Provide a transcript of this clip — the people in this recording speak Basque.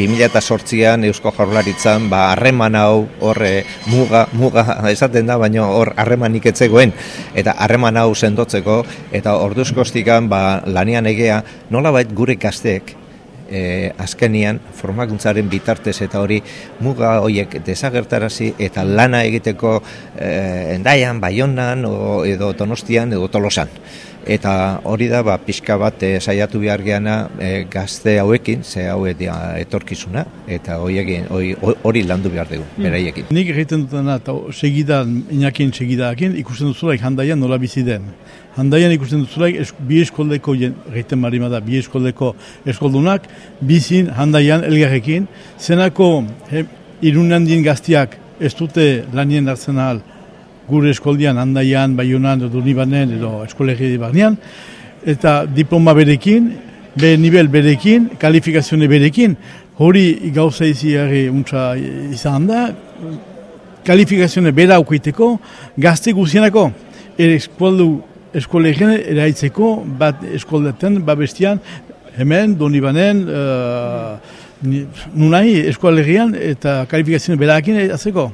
2008an Eusko Jaurlaritzan ba harreman hau horre muga muga esaten da baina hor harremanik etzegoen eta harreman hau sendotzeko eta orduzkostikan ba lanian egea nolabait gure gazteek e, azkenian formakuntzaren bitartez eta hori muga horiek desagertarazi eta lana egiteko e, endaian, baionan o, edo donostian edo tolosan eta hori da ba, pixka bat e, saiatu behar geana e, gazte hauekin, ze hau etorkizuna, eta hori, hori landu behar dugu, mm. beraiekin. Nik egiten dutena, eta segidan, inakien segidaakin, ikusten duzulaik handaian nola bizi den. Handaian ikusten duzulaik esk, bi eskoldeko, egiten marima da, bi eskoldeko eskoldunak, bizin handaian elgarrekin, zenako he, irunan din gaztiak ez dute lanien hartzen ahal, gure eskoldian, handaian, baiunan, edo nibanen, edo eskolegi barnean, eta diploma berekin, be nivel berekin, kalifikazione berekin, hori gauza izi untsa izan da, kalifikazione bera aukuiteko, gazte guzienako, ere eskoldu eskolegien eraitzeko, bat eskoldaten, bat bestian, hemen, donibanen, uh, nunai eskolegian eta kalifikazione berakin azeko.